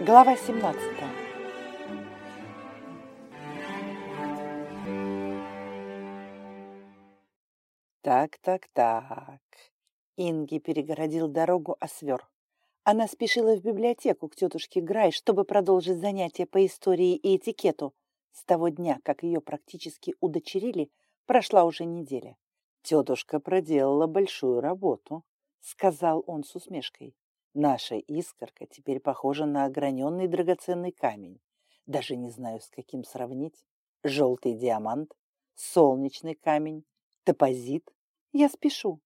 Глава 17 Так, так, так. Инги перегородил дорогу Освер. Она спешила в библиотеку к тетушке Грай, чтобы продолжить занятия по истории и этикету. С того дня, как ее практически удочерили, прошла уже неделя. Тетушка проделала большую работу, сказал он с усмешкой. Наша искорка теперь похожа на ограненный драгоценный камень. Даже не знаю, с каким сравнить. Желтый диамант, солнечный камень, топозит. Я спешу.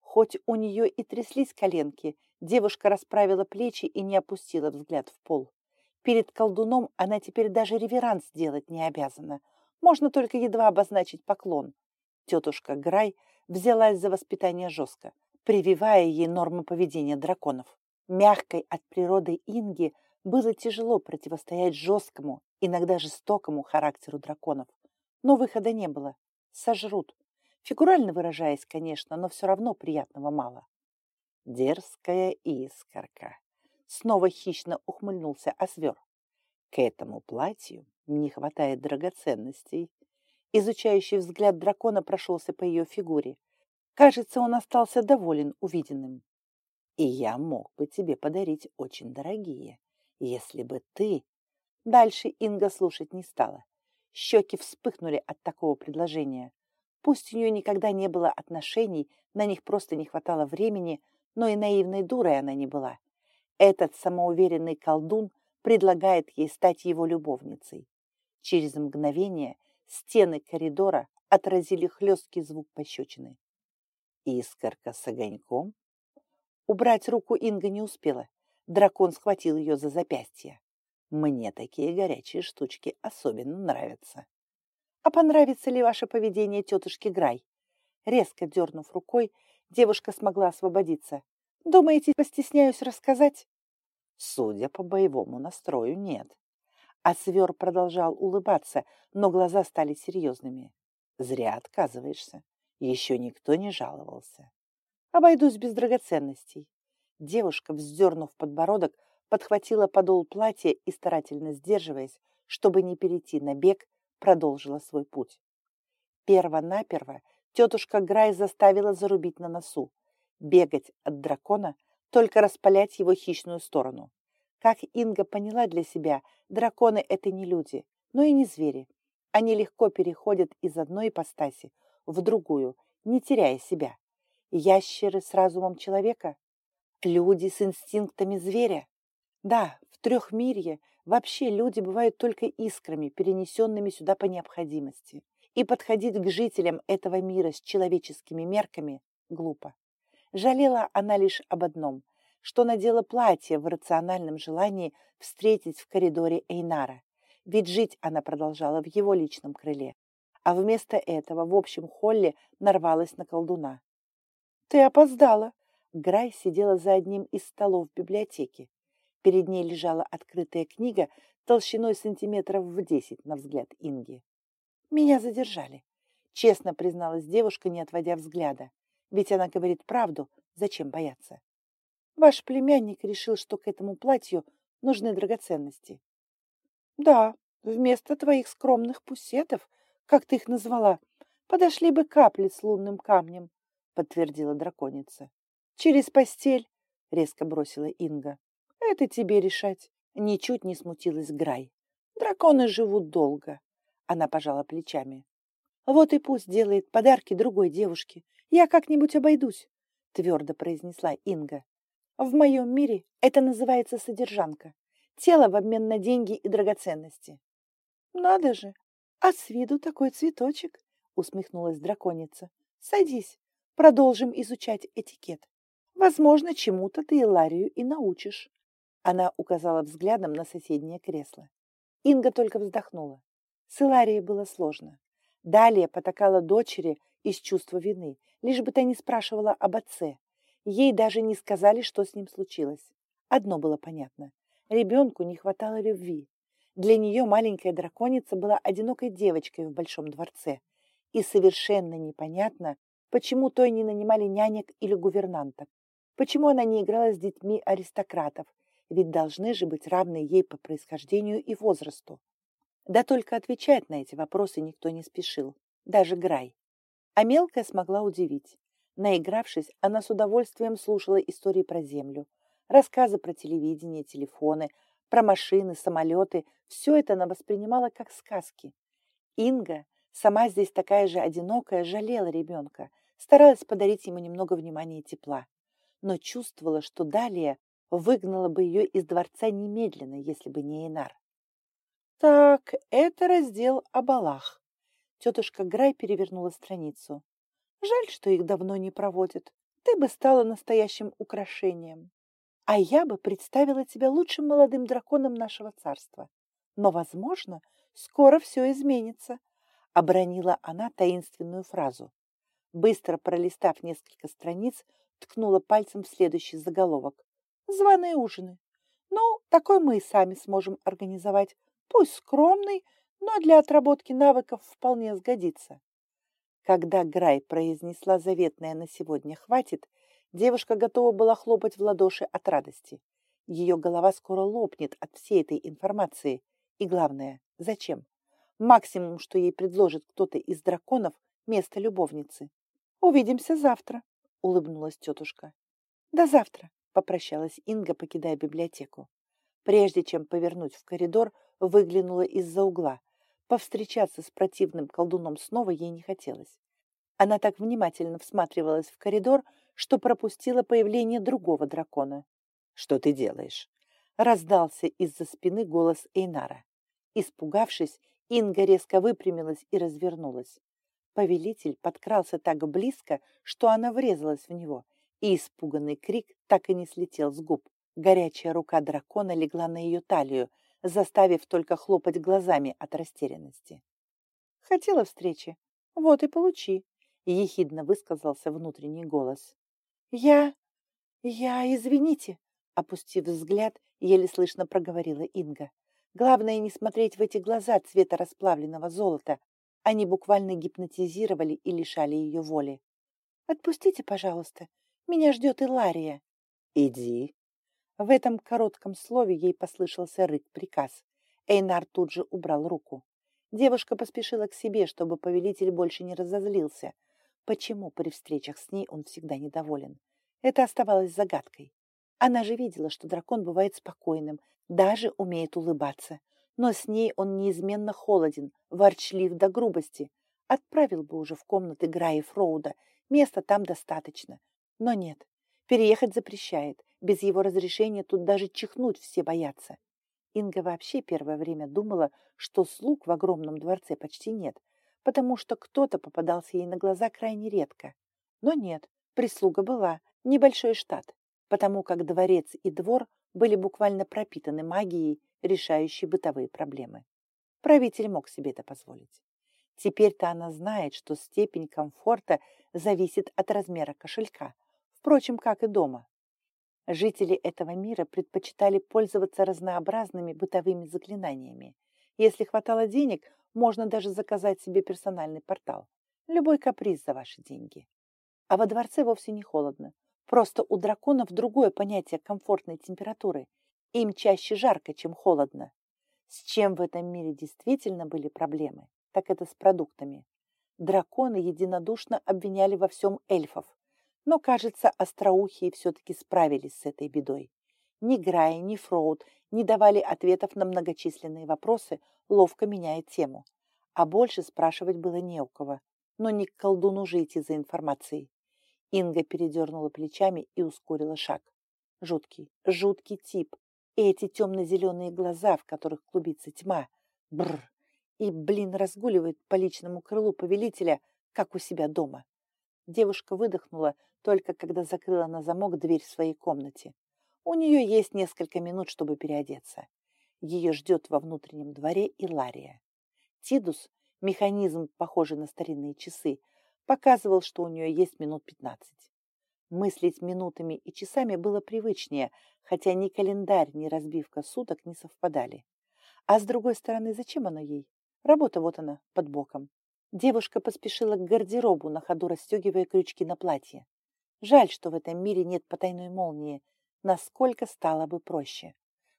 Хоть у нее и тряслись коленки, девушка расправила плечи и не опустила взгляд в пол. Перед колдуном она теперь даже реверанс делать не обязана. Можно только едва обозначить поклон. Тетушка Грай взялась за воспитание жестко, прививая ей нормы поведения драконов. Мягкой от природы Инги было тяжело противостоять жесткому, иногда жестокому характеру драконов. Но выхода не было. Сожрут. Фигурально выражаясь, конечно, но все равно приятного мало. Дерзкая искорка. Снова хищно ухмыльнулся Освер. К этому платью не хватает драгоценностей. Изучающий взгляд дракона прошелся по ее фигуре. Кажется, он остался доволен увиденным. И я мог бы тебе подарить очень дорогие, если бы ты... Дальше Инга слушать не стала. Щеки вспыхнули от такого предложения. Пусть у нее никогда не было отношений, на них просто не хватало времени, но и наивной дурой она не была. Этот самоуверенный колдун предлагает ей стать его любовницей. Через мгновение стены коридора отразили хлесткий звук пощечины. Искорка с огоньком Убрать руку Инга не успела. Дракон схватил ее за запястье. Мне такие горячие штучки особенно нравятся. А понравится ли ваше поведение тетушки Грай? Резко дернув рукой, девушка смогла освободиться. Думаете, постесняюсь рассказать? Судя по боевому настрою, нет. А свер продолжал улыбаться, но глаза стали серьезными. Зря отказываешься. Еще никто не жаловался. Обойдусь без драгоценностей. Девушка, вздернув подбородок, подхватила подол платья и, старательно сдерживаясь, чтобы не перейти на бег, продолжила свой путь. Перво-наперво тетушка Грай заставила зарубить на носу. Бегать от дракона, только распалять его хищную сторону. Как Инга поняла для себя, драконы — это не люди, но и не звери. Они легко переходят из одной ипостаси в другую, не теряя себя. Ящеры с разумом человека? Люди с инстинктами зверя? Да, в трехмирье вообще люди бывают только искрами, перенесенными сюда по необходимости. И подходить к жителям этого мира с человеческими мерками глупо. Жалела она лишь об одном, что надела платье в рациональном желании встретить в коридоре Эйнара, ведь жить она продолжала в его личном крыле. А вместо этого в общем холле нарвалась на колдуна. «Ты опоздала!» Грай сидела за одним из столов в библиотеке. Перед ней лежала открытая книга толщиной сантиметров в десять, на взгляд Инги. «Меня задержали», — честно призналась девушка, не отводя взгляда. «Ведь она говорит правду, зачем бояться?» «Ваш племянник решил, что к этому платью нужны драгоценности». «Да, вместо твоих скромных пусетов, как ты их назвала, подошли бы капли с лунным камнем подтвердила драконица. Через постель, резко бросила Инга. Это тебе решать. Ничуть не смутилась Грай. Драконы живут долго. Она пожала плечами. Вот и пусть делает подарки другой девушке. Я как-нибудь обойдусь, твердо произнесла Инга. В моем мире это называется содержанка. Тело в обмен на деньги и драгоценности. Надо же, а с виду такой цветочек, усмехнулась драконица. Садись, Продолжим изучать этикет. Возможно, чему-то ты Иларию и научишь. Она указала взглядом на соседнее кресло. Инга только вздохнула. С Иларией было сложно. Далее потакала дочери из чувства вины, лишь бы та не спрашивала об отце. Ей даже не сказали, что с ним случилось. Одно было понятно. Ребенку не хватало любви. Для нее маленькая драконица была одинокой девочкой в большом дворце. И совершенно непонятно, Почему той не нанимали нянек или гувернанток? Почему она не играла с детьми аристократов? ведь должны же быть равны ей по происхождению и возрасту. Да только отвечать на эти вопросы никто не спешил, даже Грай. А мелкая смогла удивить. Наигравшись, она с удовольствием слушала истории про Землю, рассказы про телевидение, телефоны, про машины, самолеты. Все это она воспринимала как сказки. Инга, сама здесь такая же одинокая, жалела ребенка, старалась подарить ему немного внимания и тепла, но чувствовала, что далее выгнала бы ее из дворца немедленно, если бы не Инар. Так, это раздел о балах. Тетушка Грай перевернула страницу. Жаль, что их давно не проводят. Ты бы стала настоящим украшением. А я бы представила тебя лучшим молодым драконом нашего царства. Но, возможно, скоро все изменится. Обронила она таинственную фразу. Быстро пролистав несколько страниц, ткнула пальцем в следующий заголовок. Званые ужины. Ну, такой мы и сами сможем организовать. Пусть скромный, но для отработки навыков вполне сгодится. Когда Грай произнесла заветное на сегодня «хватит», девушка готова была хлопать в ладоши от радости. Ее голова скоро лопнет от всей этой информации. И главное, зачем? Максимум, что ей предложит кто-то из драконов, место любовницы. «Увидимся завтра», — улыбнулась тетушка. «До завтра», — попрощалась Инга, покидая библиотеку. Прежде чем повернуть в коридор, выглянула из-за угла. Повстречаться с противным колдуном снова ей не хотелось. Она так внимательно всматривалась в коридор, что пропустила появление другого дракона. «Что ты делаешь?» Раздался из-за спины голос Эйнара. Испугавшись, Инга резко выпрямилась и развернулась. Повелитель подкрался так близко, что она врезалась в него, и испуганный крик так и не слетел с губ. Горячая рука дракона легла на ее талию, заставив только хлопать глазами от растерянности. «Хотела встречи? Вот и получи», — ехидно высказался внутренний голос. «Я... я... извините», — опустив взгляд, еле слышно проговорила Инга. «Главное не смотреть в эти глаза цвета расплавленного золота. Они буквально гипнотизировали и лишали ее воли. «Отпустите, пожалуйста. Меня ждет Илария». «Иди», в этом коротком слове ей послышался рык-приказ. Эйнар тут же убрал руку. Девушка поспешила к себе, чтобы повелитель больше не разозлился. Почему при встречах с ней он всегда недоволен? Это оставалось загадкой. Она же видела, что дракон бывает спокойным, даже умеет улыбаться. Но с ней он неизменно холоден, ворчлив до грубости. Отправил бы уже в комнаты Граи Фроуда, места там достаточно. Но нет, переехать запрещает, без его разрешения тут даже чихнуть все боятся. Инга вообще первое время думала, что слуг в огромном дворце почти нет, потому что кто-то попадался ей на глаза крайне редко. Но нет, прислуга была, небольшой штат, потому как дворец и двор были буквально пропитаны магией, решающей бытовые проблемы. Правитель мог себе это позволить. Теперь-то она знает, что степень комфорта зависит от размера кошелька, впрочем, как и дома. Жители этого мира предпочитали пользоваться разнообразными бытовыми заклинаниями. Если хватало денег, можно даже заказать себе персональный портал. Любой каприз за ваши деньги. А во дворце вовсе не холодно. Просто у драконов другое понятие комфортной температуры. Им чаще жарко, чем холодно. С чем в этом мире действительно были проблемы, так это с продуктами. Драконы единодушно обвиняли во всем эльфов. Но, кажется, остроухие все-таки справились с этой бедой. Ни Грай, ни Фроуд не давали ответов на многочисленные вопросы, ловко меняя тему. А больше спрашивать было не у кого. Но не к колдуну же идти за информацией. Инга передернула плечами и ускорила шаг. Жуткий, жуткий тип. И эти темно-зеленые глаза, в которых клубится тьма. Бррр. И, блин, разгуливает по личному крылу повелителя, как у себя дома. Девушка выдохнула, только когда закрыла на замок дверь в своей комнате. У нее есть несколько минут, чтобы переодеться. Ее ждет во внутреннем дворе и Лария. Тидус, механизм, похожий на старинные часы, показывал, что у нее есть минут пятнадцать. Мыслить минутами и часами было привычнее, хотя ни календарь, ни разбивка суток не совпадали. А с другой стороны, зачем оно ей? Работа вот она, под боком. Девушка поспешила к гардеробу, на ходу расстегивая крючки на платье. Жаль, что в этом мире нет потайной молнии. насколько стало бы проще.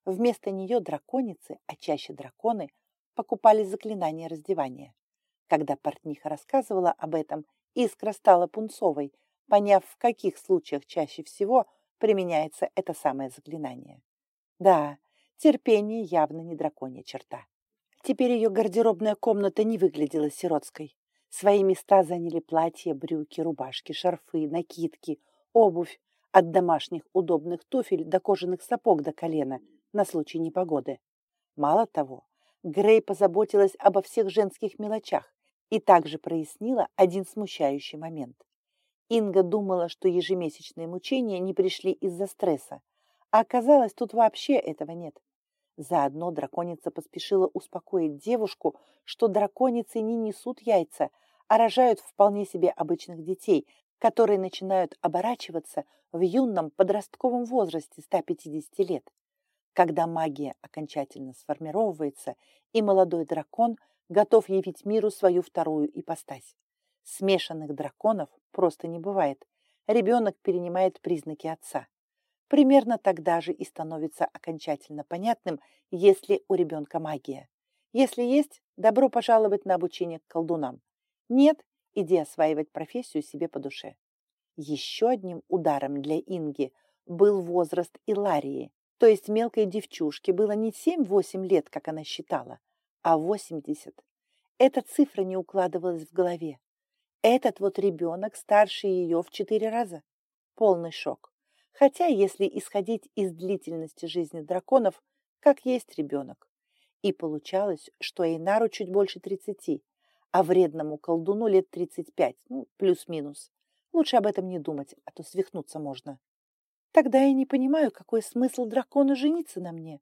Вместо нее драконицы, а чаще драконы, покупали заклинания раздевания. Когда портниха рассказывала об этом, искра стала пунцовой, поняв, в каких случаях чаще всего применяется это самое заклинание. Да, терпение явно не драконья черта. Теперь ее гардеробная комната не выглядела сиротской. Свои места заняли платья, брюки, рубашки, шарфы, накидки, обувь, от домашних удобных туфель до кожаных сапог до колена на случай непогоды. Мало того, Грей позаботилась обо всех женских мелочах и также прояснила один смущающий момент. Инга думала, что ежемесячные мучения не пришли из-за стресса, а оказалось, тут вообще этого нет. Заодно драконица поспешила успокоить девушку, что драконицы не несут яйца, а рожают вполне себе обычных детей, которые начинают оборачиваться в юном подростковом возрасте 150 лет. Когда магия окончательно сформировывается, и молодой дракон готов явить миру свою вторую ипостась. Смешанных драконов просто не бывает. Ребенок перенимает признаки отца. Примерно тогда же и становится окончательно понятным, есть ли у ребенка магия. Если есть, добро пожаловать на обучение к колдунам. Нет, иди осваивать профессию себе по душе. Еще одним ударом для Инги был возраст Иларии, то есть мелкой девчушке было не 7-8 лет, как она считала, а 80. Эта цифра не укладывалась в голове. Этот вот ребенок старше ее в четыре раза. Полный шок. Хотя, если исходить из длительности жизни драконов, как есть ребенок. И получалось, что Эйнару чуть больше 30, а вредному колдуну лет 35, ну, плюс-минус. Лучше об этом не думать, а то свихнуться можно. Тогда я не понимаю, какой смысл дракону жениться на мне,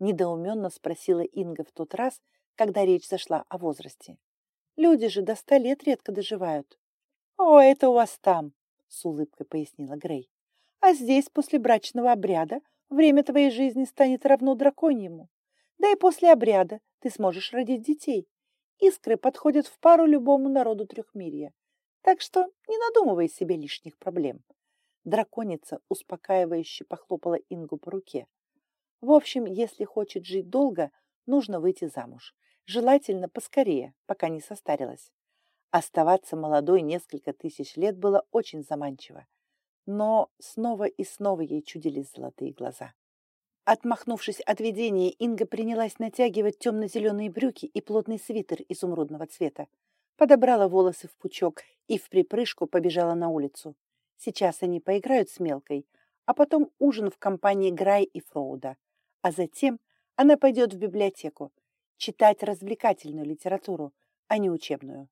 недоуменно спросила Инга в тот раз, когда речь зашла о возрасте. Люди же до ста лет редко доживают. О, это у вас там, с улыбкой пояснила Грей. А здесь после брачного обряда время твоей жизни станет равно драконьему. Да и после обряда ты сможешь родить детей. Искры подходят в пару любому народу трехмирья. Так что не надумывай себе лишних проблем. Драконица успокаивающе похлопала Ингу по руке. В общем, если хочет жить долго, нужно выйти замуж. Желательно поскорее, пока не состарилась. Оставаться молодой несколько тысяч лет было очень заманчиво. Но снова и снова ей чудились золотые глаза. Отмахнувшись от видения, Инга принялась натягивать темно-зеленые брюки и плотный свитер изумрудного цвета. Подобрала волосы в пучок и в припрыжку побежала на улицу. Сейчас они поиграют с Мелкой, а потом ужин в компании Грай и Фроуда. А затем она пойдет в библиотеку читать развлекательную литературу, а не учебную.